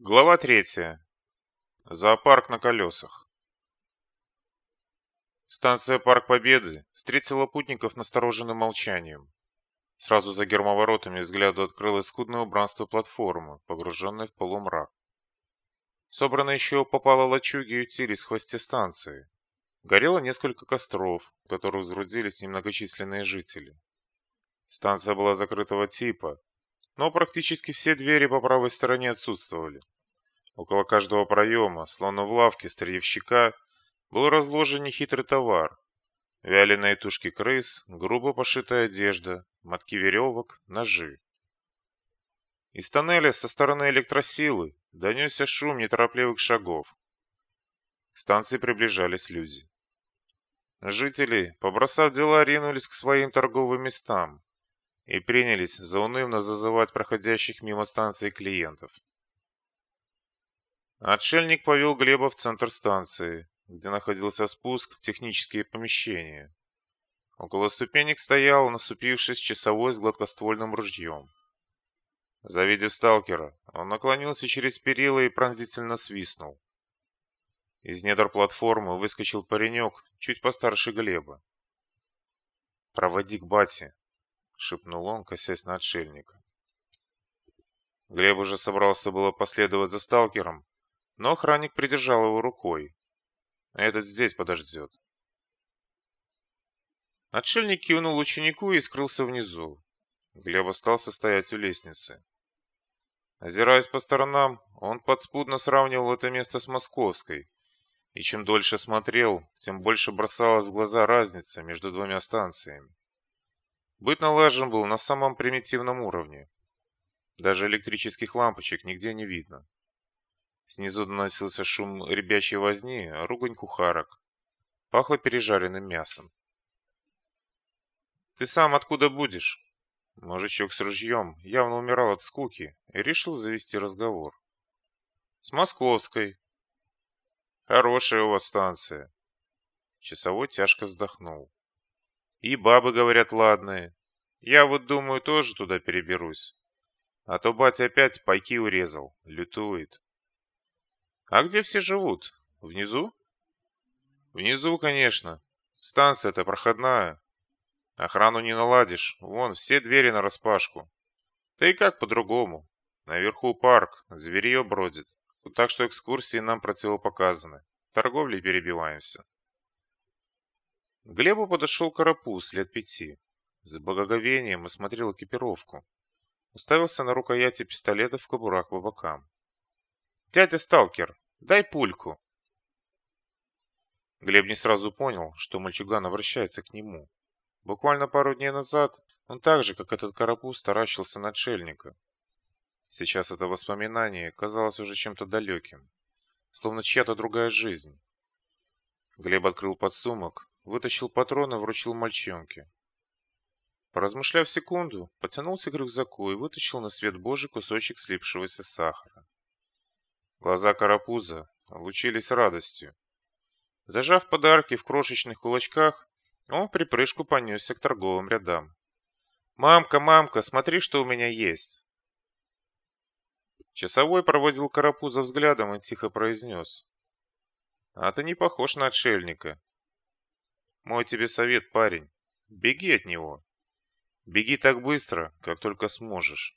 Глава третья. Зоопарк на колесах. Станция Парк Победы встретила путников настороженным молчанием. Сразу за гермоворотами взгляду открылось скудное убранство платформы, погруженной в полумрак. Собрано еще попало лачуги ютились в хвосте станции. Горело несколько костров, в которых сгрудились немногочисленные жители. Станция была закрытого типа, но практически все двери по правой стороне отсутствовали. Около каждого проема, словно в лавке старьевщика, был разложен нехитрый товар. Вяленые тушки крыс, грубо пошитая одежда, мотки веревок, ножи. Из тоннеля со стороны электросилы донесся шум неторопливых шагов. К станции приближались люди. Жители, побросав дела, ринулись к своим торговым местам и принялись заунывно зазывать проходящих мимо станции клиентов. Отшельник повел Глеба в центр станции, где находился спуск в технические помещения. Около ступенек стоял, насупившись, часовой с гладкоствольным ружьем. Завидев сталкера, он наклонился через перила и пронзительно свистнул. Из недр платформы выскочил паренек, чуть постарше Глеба. «Проводи к бате», — шепнул он, косясь на отшельника. Глеб уже собрался было последовать за сталкером, но охранник придержал его рукой. «Этот здесь подождет». Отшельник кивнул ученику и скрылся внизу. Глеб остался стоять у лестницы. Озираясь по сторонам, он подспудно сравнивал это место с Московской, и чем дольше смотрел, тем больше бросалась в глаза разница между двумя станциями. Быт налажен был на самом примитивном уровне. Даже электрических лампочек нигде не видно. Снизу доносился шум ребячей возни, ругань кухарок. Пахло пережаренным мясом. «Ты сам откуда будешь?» Мужичок с ружьем явно умирал от скуки и решил завести разговор. «С Московской». «Хорошая у вас станция». Часовой тяжко вздохнул. И бабы, говорят, ладные. Я вот думаю, тоже туда переберусь. А то батя опять пайки урезал, лютует. А где все живут? Внизу? Внизу, конечно. Станция-то проходная. Охрану не наладишь. Вон, все двери нараспашку. Да и как по-другому? Наверху парк, зверье бродит. Так что экскурсии нам противопоказаны. Торговлей перебиваемся. К Глебу подошел карапуз лет пяти. С благоговением осмотрел экипировку. Уставился на рукояти пистолета в кобурах по бокам. «Дядя Сталкер, дай пульку!» Глеб не сразу понял, что мальчуган обращается к нему. Буквально пару дней назад он так же, как этот карапуз, таращился на отшельника. Сейчас это воспоминание казалось уже чем-то далеким, словно чья-то другая жизнь. Глеб открыл подсумок, вытащил патроны и вручил мальчонке. Поразмышляв секунду, потянулся к рюкзаку и вытащил на свет божий кусочек слипшегося сахара. Глаза карапуза лучились радостью. Зажав подарки в крошечных кулачках, он в припрыжку понесся к торговым рядам. «Мамка, мамка, смотри, что у меня есть!» Часовой проводил карапуза взглядом и тихо произнес. «А ты не похож на отшельника. Мой тебе совет, парень. Беги от него. Беги так быстро, как только сможешь.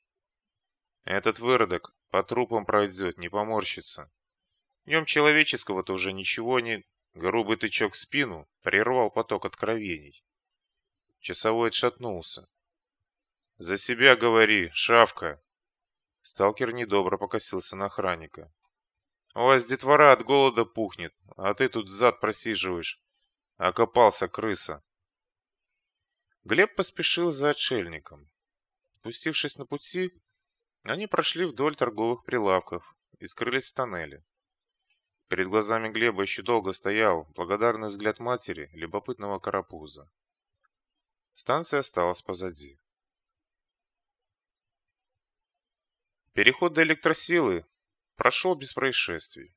Этот выродок по трупам пройдет, не поморщится. В нем человеческого-то уже ничего не... Грубый тычок в спину прервал поток откровений. Часовой отшатнулся. «За себя говори, шавка!» Сталкер недобро покосился на охранника. «У вас детвора от голода пухнет, а ты тут зад просиживаешь. Окопался крыса. Глеб поспешил за отшельником. Спустившись на пути, они прошли вдоль торговых прилавков и скрылись в тоннеле. Перед глазами Глеба еще долго стоял благодарный взгляд матери любопытного карапуза. Станция осталась позади. Переход до электросилы прошел без происшествий.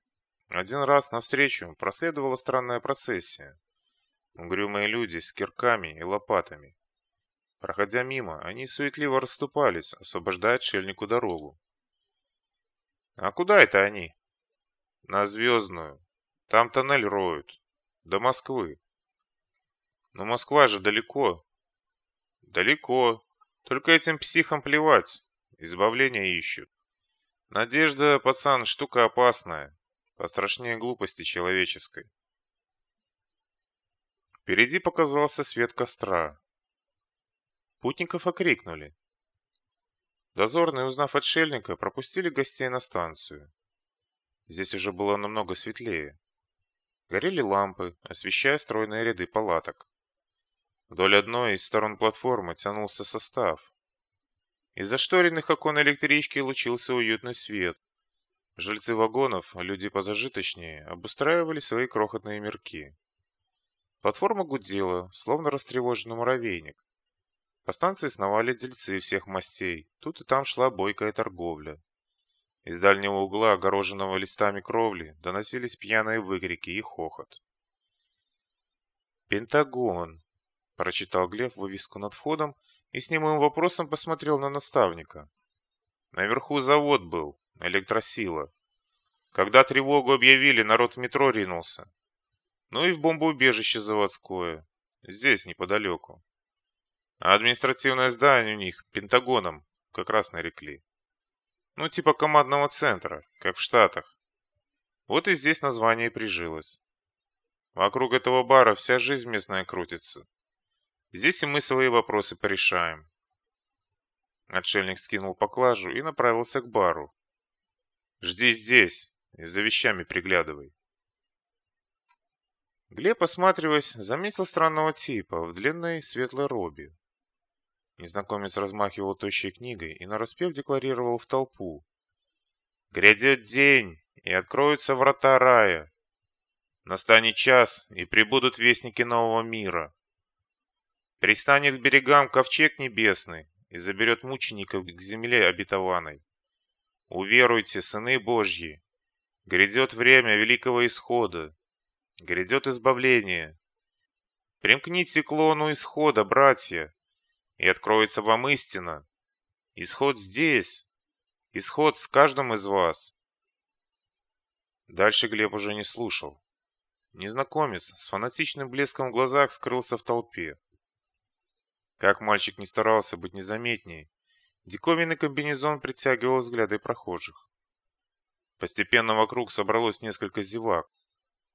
Один раз навстречу проследовала странная процессия. Угрюмые люди с кирками и лопатами. Проходя мимо, они суетливо расступались, освобождая отшельнику дорогу. А куда это они? На Звездную. Там тоннель роют. До Москвы. Но Москва же далеко. Далеко. Только этим психам плевать. Избавления ищут. Надежда, пацан, штука опасная. Пострашнее глупости человеческой. Впереди показался свет костра. Путников окрикнули. Дозорные, узнав отшельника, пропустили гостей на станцию. Здесь уже было намного светлее. Горели лампы, освещая стройные ряды палаток. Вдоль одной из сторон платформы тянулся состав. Из зашторенных окон электрички лучился уютный свет. Жильцы вагонов, люди позажиточнее, обустраивали свои крохотные мирки. Платформа гудела, словно растревоженный муравейник. По станции сновали дельцы всех мастей, тут и там шла бойкая торговля. Из дальнего угла, огороженного листами кровли, доносились пьяные выкрики и хохот. «Пентагон», — прочитал Глеб вывеску над входом и с немым вопросом посмотрел на наставника. Наверху завод был, электросила. Когда тревогу объявили, народ в метро ринулся. Ну и в бомбоубежище заводское, здесь неподалеку. А административное здание у них Пентагоном как раз нарекли. Ну, типа командного центра, как в Штатах. Вот и здесь название прижилось. Вокруг этого бара вся жизнь местная крутится. Здесь и мы свои вопросы порешаем. Отшельник скинул поклажу и направился к бару. «Жди здесь и за вещами приглядывай». Глеб, осматриваясь, заметил странного типа в длинной светлой робе. Незнакомец размахивал тощей книгой и нараспев декларировал в толпу. «Грядет день, и откроются врата рая. Настанет час, и прибудут вестники нового мира. Пристанет к берегам ковчег небесный и заберет мучеников к земле обетованной. Уверуйте, сыны Божьи, грядет время великого исхода, грядет избавление. Примкните к лону исхода, братья, и откроется вам истина. Исход здесь. Исход с каждым из вас. Дальше Глеб уже не слушал. Незнакомец с фанатичным блеском в глазах скрылся в толпе. Как мальчик не старался быть незаметней, диковинный комбинезон притягивал взгляды прохожих. Постепенно вокруг собралось несколько зевак.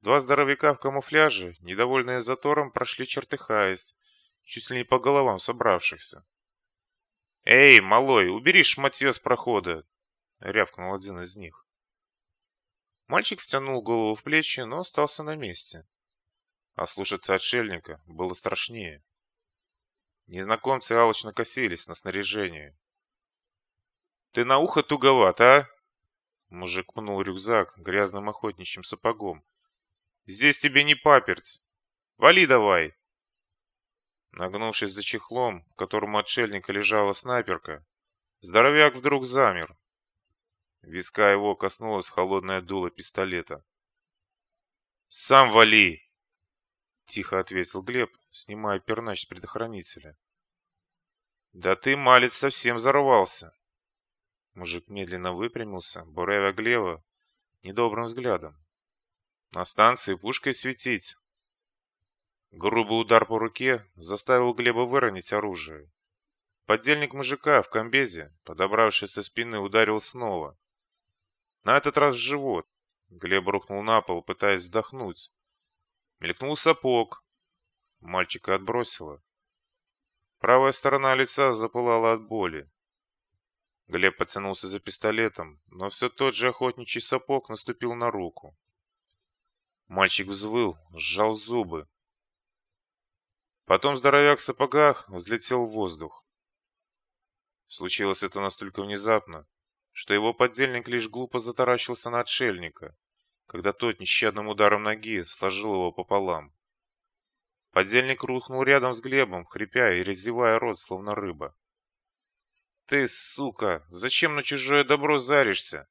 Два здоровяка в камуфляже, недовольные затором, прошли чертыхаясь, чуть ли не по головам собравшихся. «Эй, малой, убери шматье с прохода!» — рявкнул один из них. Мальчик втянул голову в плечи, но остался на месте. А слушаться отшельника было страшнее. Незнакомцы алчно косились на снаряжение. «Ты на ухо туговат, а?» Мужик пнул рюкзак грязным охотничьим сапогом. «Здесь тебе не паперть! Вали давай!» Нагнувшись за чехлом, в котором отшельника лежала снайперка, здоровяк вдруг замер. Виска его коснулась холодное дуло пистолета. «Сам вали!» — тихо ответил Глеб, снимая пернач с предохранителя. «Да ты, малец, совсем взорвался!» Мужик медленно выпрямился, буравя Глеба недобрым взглядом. «На станции пушкой светить!» Грубый удар по руке заставил Глеба выронить оружие. Подельник мужика в комбезе, подобравшись со спины, ударил снова. На этот раз в живот. Глеб рухнул на пол, пытаясь вздохнуть. Мелькнул сапог. Мальчика отбросило. Правая сторона лица запылала от боли. Глеб потянулся за пистолетом, но все тот же охотничий сапог наступил на руку. Мальчик взвыл, сжал зубы, Потом здоровяк в сапогах взлетел в воздух. Случилось это настолько внезапно, что его поддельник лишь глупо затаращился на отшельника, когда тот нещадным ударом ноги сложил его пополам. Поддельник рухнул рядом с Глебом, хрипя и раздевая рот, словно рыба. «Ты, сука, зачем на чужое добро заришься?»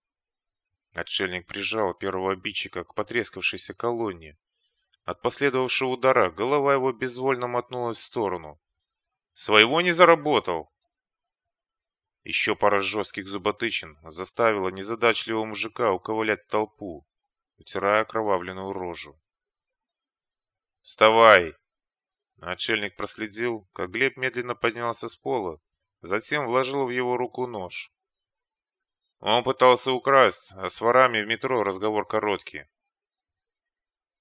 Отшельник прижал первого обидчика к потрескавшейся колонне, от последовавшего удара голова его безвольно мотнулась в сторону. «Своего не заработал!» Еще пара жестких зуботычин заставила незадачливого мужика уковылять толпу, утирая окровавленную рожу. «Вставай!» Начальник проследил, как Глеб медленно поднялся с пола, затем вложил в его руку нож. Он пытался украсть, а с ворами в метро разговор короткий.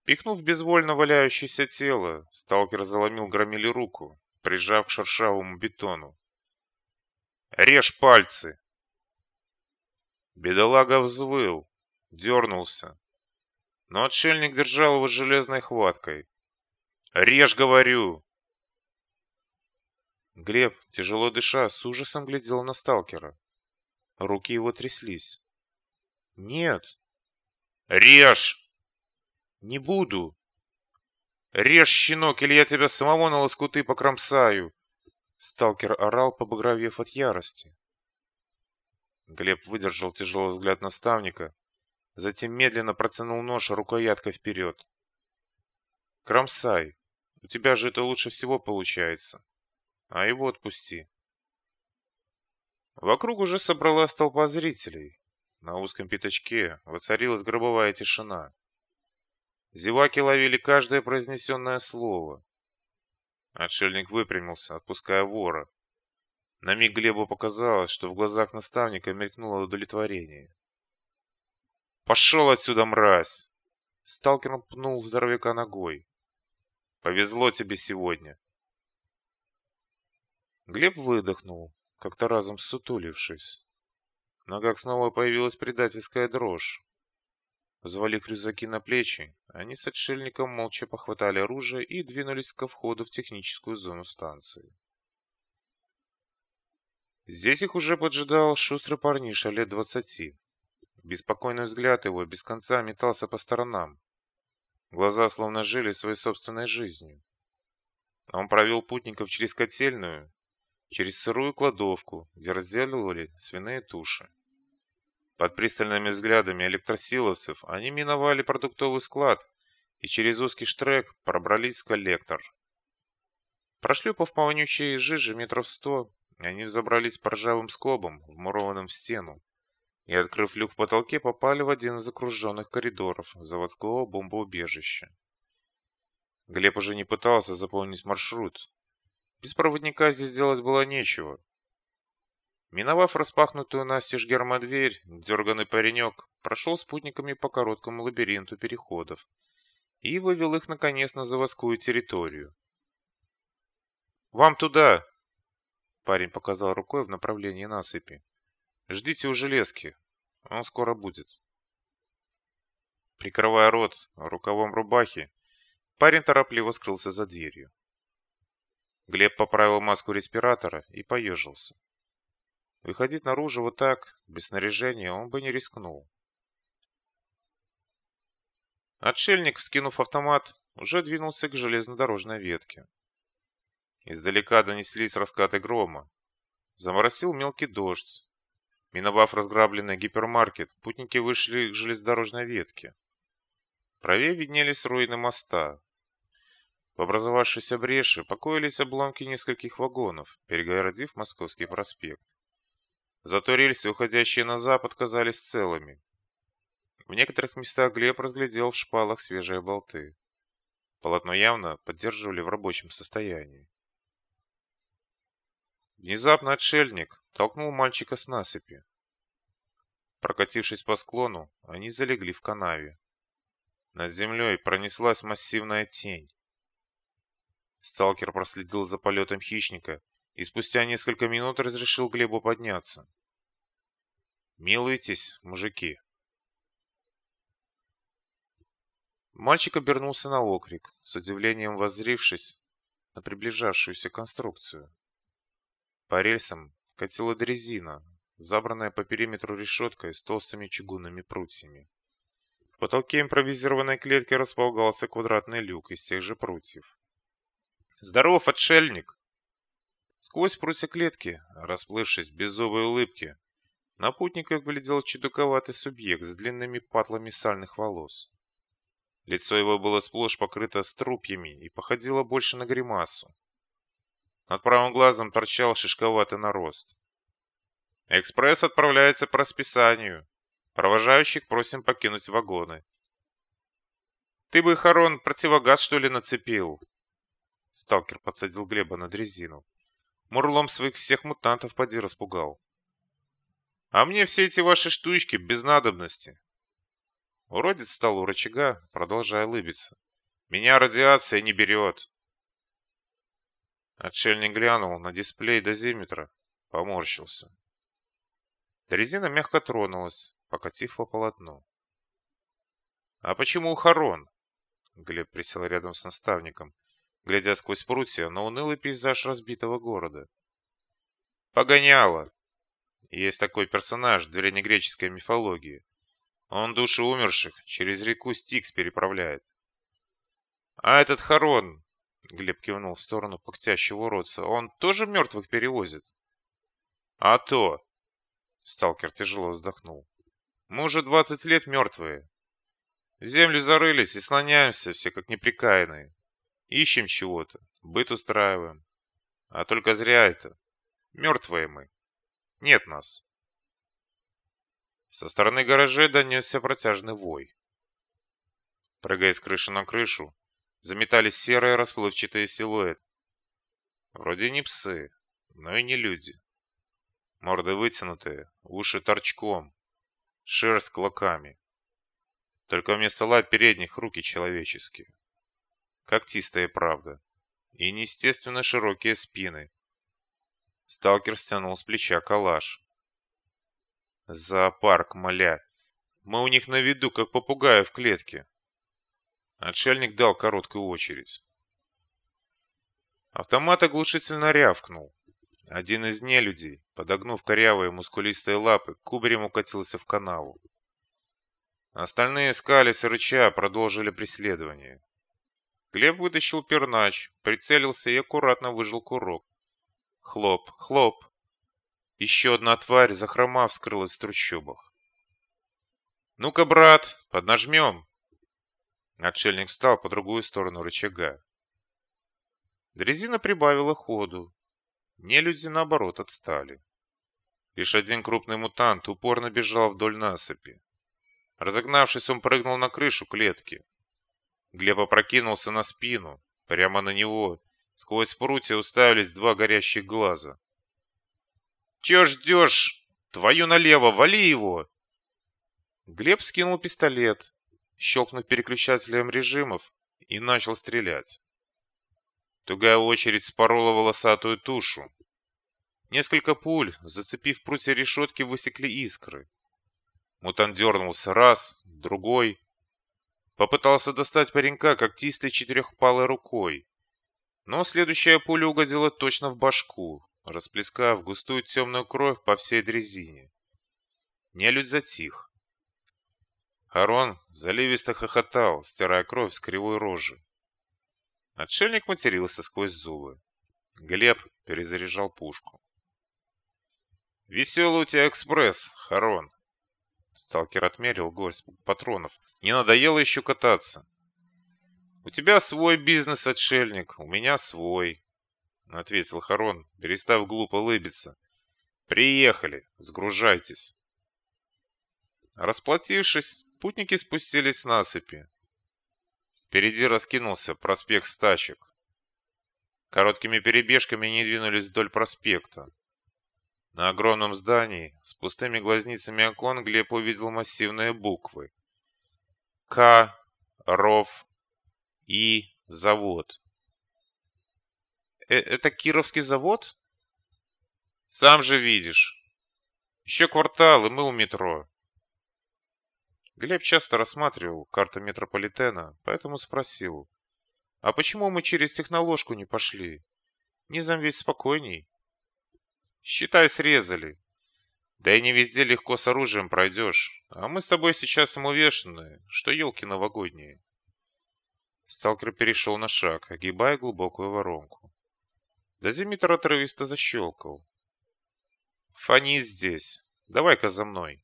Пихнув безвольно валяющееся тело, сталкер заломил громили руку, прижав к шершавому бетону. «Режь пальцы!» Бедолага взвыл, дернулся, но отшельник держал его железной хваткой. «Режь, говорю!» Глеб, тяжело дыша, с ужасом глядел на сталкера. Руки его тряслись. «Нет!» «Режь!» «Не буду!» «Режь, щенок, или я тебя самого на лоскуты покромсаю!» Сталкер орал, побагровев от ярости. Глеб выдержал тяжелый взгляд наставника, затем медленно протянул нож рукояткой вперед. «Кромсай, у тебя же это лучше всего получается, а его отпусти». Вокруг уже собралась толпа зрителей. На узком пятачке воцарилась гробовая тишина. Зеваки ловили каждое произнесенное слово. Отшельник выпрямился, отпуская вора. На миг Глебу показалось, что в глазах наставника мелькнуло удовлетворение. «Пошел отсюда, мразь!» Сталкер пнул здоровяка ногой. «Повезло тебе сегодня!» Глеб выдохнул, как-то разом сутулившись. В ногах снова появилась предательская дрожь. Взвалив рюкзаки на плечи, они с отшельником молча похватали оружие и двинулись ко входу в техническую зону станции. Здесь их уже поджидал шустрый парниша лет двадцати. Беспокойный взгляд его без конца метался по сторонам. Глаза словно жили своей собственной жизнью. Он провел путников через котельную, через сырую кладовку, где разделывали свиные туши. Под пристальными взглядами электросиловцев они миновали продуктовый склад и через узкий штрек пробрались в коллектор. Прошлепав по вонючей жиже метров сто, они взобрались по ржавым скобам, вмурованным в стену, и, открыв люк в потолке, попали в один из окруженных коридоров заводского бомбоубежища. Глеб уже не пытался заполнить маршрут. Без проводника здесь делать было нечего. Миновав распахнутую настежь гермодверь, дерганный паренек прошел спутниками по короткому лабиринту переходов и вывел их, наконец, на заводскую территорию. «Вам туда!» Парень показал рукой в направлении насыпи. «Ждите у железки, он скоро будет». Прикрывая рот рукавом рубахи, парень торопливо скрылся за дверью. Глеб поправил маску респиратора и поежился. Выходить наружу вот так, без снаряжения, он бы не рискнул. Отшельник, вскинув автомат, уже двинулся к железнодорожной ветке. Издалека донеслись раскаты грома. Заморосил мелкий дождь. Миновав разграбленный гипермаркет, путники вышли к железнодорожной ветке. Правее виднелись руины моста. В образовавшейся бреши покоились обломки нескольких вагонов, перегородив Московский проспект. Зато рельсы, уходящие на запад, казались целыми. В некоторых местах Глеб разглядел в шпалах свежие болты. Полотно явно поддерживали в рабочем состоянии. Внезапно отшельник толкнул мальчика с насыпи. Прокатившись по склону, они залегли в канаве. Над землей пронеслась массивная тень. Сталкер проследил за полетом хищника и спустя несколько минут разрешил Глебу подняться. Милуйтесь, мужики. Мальчик обернулся на окрик, с удивлением воззрившись на приближавшуюся конструкцию. По рельсам катила дрезина, забранная по периметру решеткой с толстыми чугунными прутьями. В потолке импровизированной клетки располагался квадратный люк из тех же прутьев. «Здоров, отшельник!» Сквозь прутья клетки, расплывшись в беззубой улыбке, на путниках глядел чудаковатый субъект с длинными патлами сальных волос. Лицо его было сплошь покрыто струпьями и походило больше на гримасу. Над правым глазом торчал шишковатый нарост. Экспресс отправляется по расписанию. Провожающих просим покинуть вагоны. Ты бы, Харон, противогаз, что ли, нацепил? Сталкер подсадил Глеба на дрезину. Мурлом своих всех мутантов поди распугал. А мне все эти ваши штучки без надобности. Уродец стал у рычага, продолжая улыбиться. Меня радиация не берет. Отшельник глянул на дисплей дозиметра, поморщился. Резина мягко тронулась, покатив по полотну. «А почему Харон?» Глеб присел рядом с наставником, глядя сквозь прутья на унылый пейзаж разбитого города. «Погоняло! Есть такой персонаж в древнегреческой мифологии. Он души умерших через реку Стикс переправляет. А этот Харон, Глеб кивнул в сторону пыхтящего уродца, он тоже мертвых перевозит? А то! Сталкер тяжело вздохнул. Мы уже двадцать лет мертвые. В землю зарылись и слоняемся все как неприкаянные. Ищем чего-то, быт устраиваем. А только зря это. Мертвые мы. Нет нас. Со стороны гаражей донесся протяжный вой. Прыгая с крыши на крышу, заметались серые расплывчатые силуэты. Вроде не псы, но и не люди. Морды вытянутые, уши торчком, шерсть клоками. Только вместо лап передних руки человеческие. Когтистая правда. И неестественно широкие спины. Сталкер стянул с плеча калаш. Зоопарк, моля. Мы у них на виду, как попугаи в клетке. Отшельник дал короткую очередь. Автомат оглушительно рявкнул. Один из нелюдей, подогнув корявые мускулистые лапы, кубарем укатился в канаву. Остальные скались и рыча продолжили преследование. Глеб вытащил пернач, прицелился и аккуратно выжил курок. Хлоп, хлоп. Еще одна тварь, захромав, скрылась в трущобах. «Ну-ка, брат, поднажмем!» Отшельник встал по другую сторону рычага. Дрезина прибавила ходу, Нелюди, наоборот, отстали. Лишь один крупный мутант упорно бежал вдоль насыпи. Разогнавшись, он прыгнул на крышу клетки. Глеб опрокинулся на спину. Прямо на него, сквозь прутья, уставились два горящих глаза. «Чё ждёшь? Твою налево, вали его!» Глеб скинул пистолет, щелкнув переключателем режимов, и начал стрелять. Тугая очередь спорола волосатую тушу. Несколько пуль, зацепив прутья решетки, высекли искры. Мутант дернулся раз, другой. Попытался достать паренька когтистой четырехпалой рукой. Но следующая пуля угодила точно в башку, расплескав густую темную кровь по всей дрезине. Нелюдь затих. Харон заливисто хохотал, стирая кровь с кривой рожи. Отшельник матерился сквозь зубы. Глеб перезаряжал пушку. «Веселый у тебя экспресс, Харон!» Сталкер отмерил горсть патронов. «Не надоело еще кататься?» «У тебя свой бизнес, отшельник, у меня свой», — ответил Харон, перестав глупо улыбиться. «Приехали, сгружайтесь». Расплатившись, путники спустились с насыпи. Впереди раскинулся проспект Стачек. Короткими перебежками они двинулись вдоль проспекта. На огромном здании с пустыми глазницами окон Глеб увидел массивные буквы. К, РОВ, И, завод. Э это Кировский завод? Сам же видишь. Еще квартал, и мы у метро. Глеб часто рассматривал карту метрополитена, поэтому спросил, «А почему мы через техноложку не пошли? Низом ведь спокойней». «Считай, срезали. Да и не везде легко с оружием пройдешь, а мы с тобой сейчас самовешенные, что елки новогодние». Сталкер перешел на шаг, огибая глубокую воронку. Дозиметр отрывисто защелкал. «Фани здесь. Давай-ка за мной».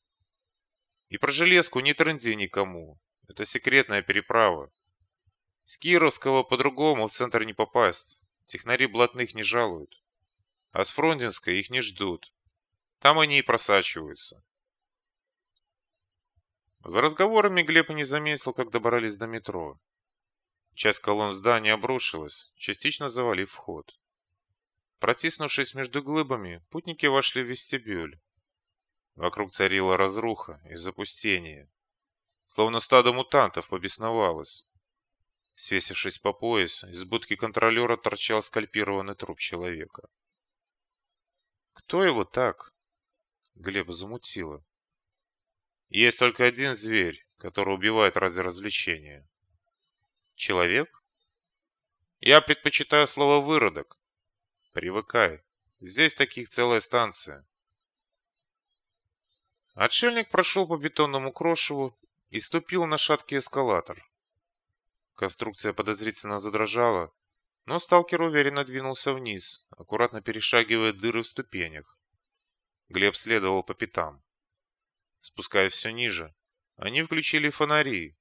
И про железку не трынди никому. Это секретная переправа. С Кировского по-другому в центр не попасть. Технари блатных не жалуют. А с Фрунзенской их не ждут. Там они и просачиваются. За разговорами Глеб не заметил, как добрались до метро. Часть колонн здания обрушилась, частично завалив вход. Протиснувшись между глыбами, путники вошли в вестибюль. Вокруг царила разруха и запустение. Словно стадо мутантов побесновалось. Свесившись по пояс, из будки контролера торчал скальпированный труп человека. «Кто его так?» Глеба замутило. «Есть только один зверь, который убивает ради развлечения. Человек? Я предпочитаю слово «выродок». Привыкай. Здесь таких целая станция. Отшельник прошел по бетонному крошеву и ступил на шаткий эскалатор. Конструкция подозрительно задрожала, но сталкер уверенно двинулся вниз, аккуратно перешагивая дыры в ступенях. Глеб следовал по пятам. Спускаясь все ниже, они включили фонари,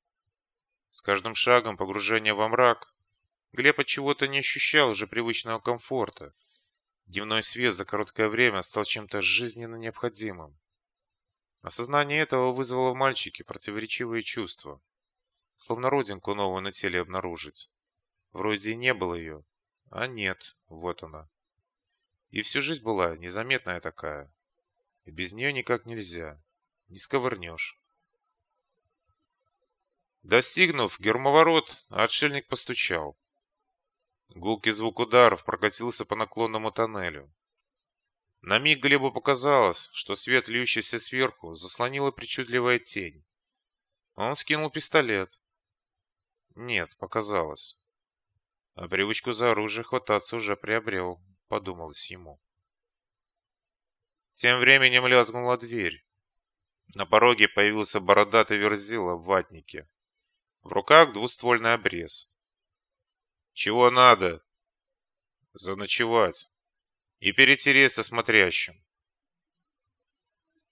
с каждым шагом погружения во мрак Глеб от чего-то не ощущал уже привычного комфорта. Дневной свет за короткое время стал чем-то жизненно необходимым. Осознание этого вызвало в мальчике противоречивые чувства. Словно родинку новую на теле обнаружить. Вроде и не было ее, а нет, вот она. И всю жизнь была незаметная такая. И без нее никак нельзя. Не сковырнешь. Достигнув гермоворот, отшельник постучал. Гулкий звук ударов прокатился по наклонному тоннелю. На миг Глебу показалось, что свет, льющийся сверху, заслонила причудливая тень. Он скинул пистолет. Нет, показалось. А привычку за оружие хвататься уже приобрел, подумалось ему. Тем временем лязгнула дверь. На пороге появился бородатый верзила в ватнике. В руках двуствольный обрез. «Чего надо?» «Заночевать. И перетереться смотрящим».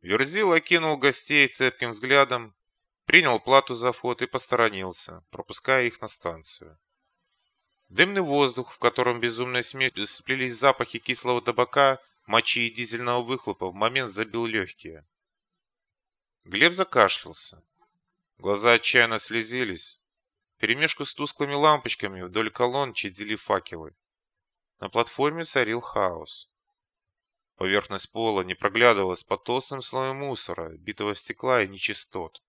Верзил окинул гостей цепким взглядом, принял плату за вход и посторонился, пропуская их на станцию. Дымный воздух, в котором безумной смесью сплелись запахи кислого табака, мочи и дизельного выхлопа, в момент забил легкие. Глеб закашлялся. Глаза отчаянно слезились. Перемешку с тусклыми лампочками вдоль колонн чадили факелы. На платформе царил хаос. Поверхность пола не проглядывалась под толстым слоем мусора, битого стекла и нечистот.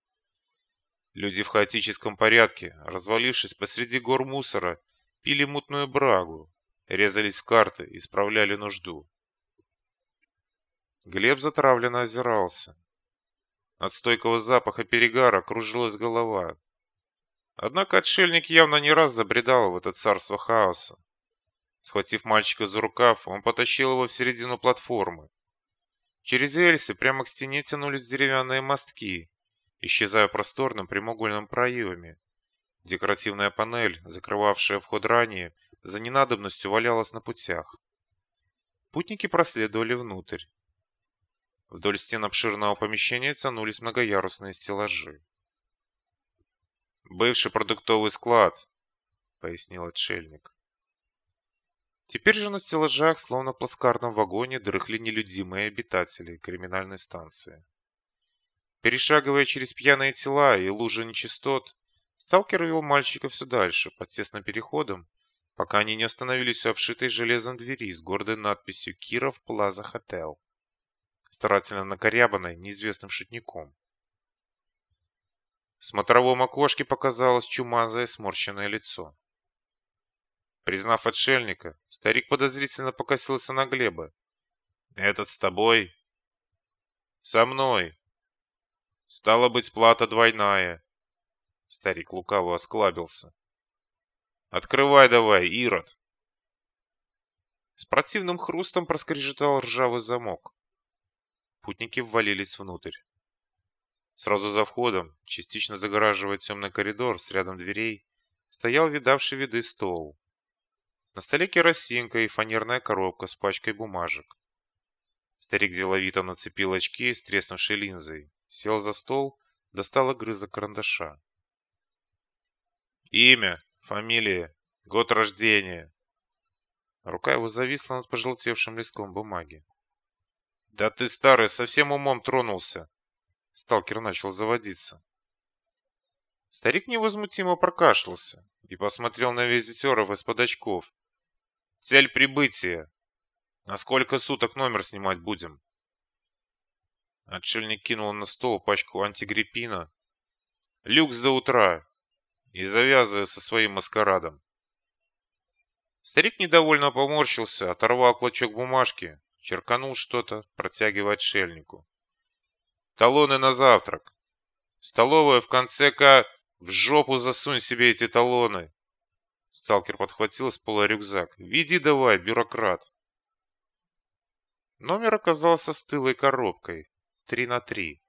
Люди в хаотическом порядке, развалившись посреди гор мусора, пили мутную брагу, резались в карты и справляли нужду. Глеб затравленно озирался. От стойкого запаха перегара кружилась голова. Однако отшельник явно не раз забредал в это царство хаоса. Схватив мальчика за рукав, он потащил его в середину платформы. Через рельсы прямо к стене тянулись деревянные мостки, исчезая просторным прямоугольным проемами. Декоративная панель, закрывавшая вход ранее, за ненадобностью валялась на путях. Путники проследовали внутрь. Вдоль стен обширного помещения тянулись многоярусные стеллажи. «Бывший продуктовый склад», — пояснил отшельник. Теперь же на стеллажах, словно в плацкартном вагоне, дрыхли нелюдимые обитатели криминальной станции. Перешагивая через пьяные тела и лужи нечистот, сталкер вел мальчика все дальше, под тесным переходом, пока они не остановились у обшитой железом двери с гордой надписью «Киров Плаза Хотел» старательно накорябанной неизвестным шутником. В смотровом окошке показалось чумазое сморщенное лицо. Признав отшельника, старик подозрительно покосился на Глеба. «Этот с тобой?» «Со мной!» «Стало быть, плата двойная!» Старик лукаво осклабился. «Открывай давай, Ирод!» С противным хрустом проскрежетал ржавый замок. Путники ввалились внутрь. Сразу за входом, частично загораживая темный коридор с рядом дверей, стоял видавший виды стол. На столе керосинка и фанерная коробка с пачкой бумажек. Старик деловито нацепил очки с треснувшей линзой, сел за стол, достал огрызок карандаша. «Имя, фамилия, год рождения». Рука его зависла над пожелтевшим листком бумаги. Да ты, старый, совсем умом тронулся. Сталкер начал заводиться. Старик невозмутимо прокашлялся и посмотрел на визитеров из-под очков. «Цель прибытия. На сколько суток номер снимать будем?» Отшельник кинул на стол пачку антигриппина. «Люкс до утра. И завязывая со своим маскарадом». Старик недовольно поморщился, оторвал клочок бумажки, черканул что-то, протягивая отшельнику. «Талоны на завтрак. Столовая в конце К... В жопу засунь себе эти талоны!» Сталкер подхватил с пола рюкзак. «Веди давай, бюрократ!» Номер оказался стылой коробкой, три на три,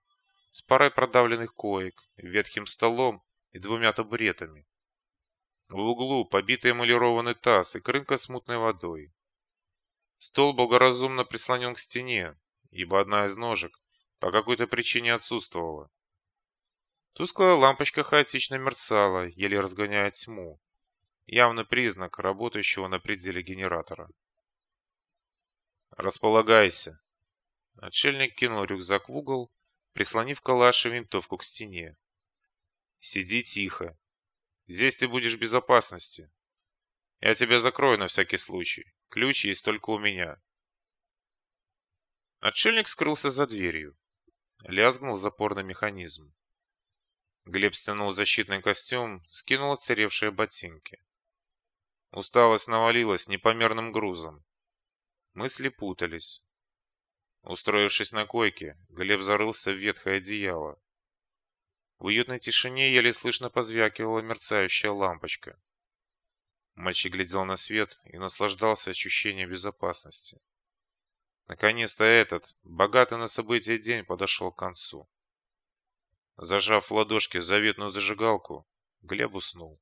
с парой продавленных коек, ветхим столом и двумя табуретами. В углу побитый эмалированный таз и крынка с мутной водой. Стол благоразумно прислонен к стене, ибо одна из ножек по какой-то причине отсутствовала. Тусклая лампочка хаотично мерцала, еле разгоняя тьму. Явно признак работающего на пределе генератора. «Располагайся!» Отшельник кинул рюкзак в угол, прислонив калаш и винтовку к стене. «Сиди тихо. Здесь ты будешь в безопасности. Я тебя закрою на всякий случай. Ключ есть только у меня». Отшельник скрылся за дверью. Лязгнул запорный механизм. Глеб стянул защитный костюм, скинул отсыревшие ботинки. Усталость навалилась непомерным грузом. Мысли путались. Устроившись на койке, Глеб зарылся в ветхое одеяло. В уютной тишине еле слышно позвякивала мерцающая лампочка. Мальчик глядел на свет и наслаждался ощущением безопасности. Наконец-то этот, богатый на события день, подошел к концу. Зажав в ладошке заветную зажигалку, Глеб уснул.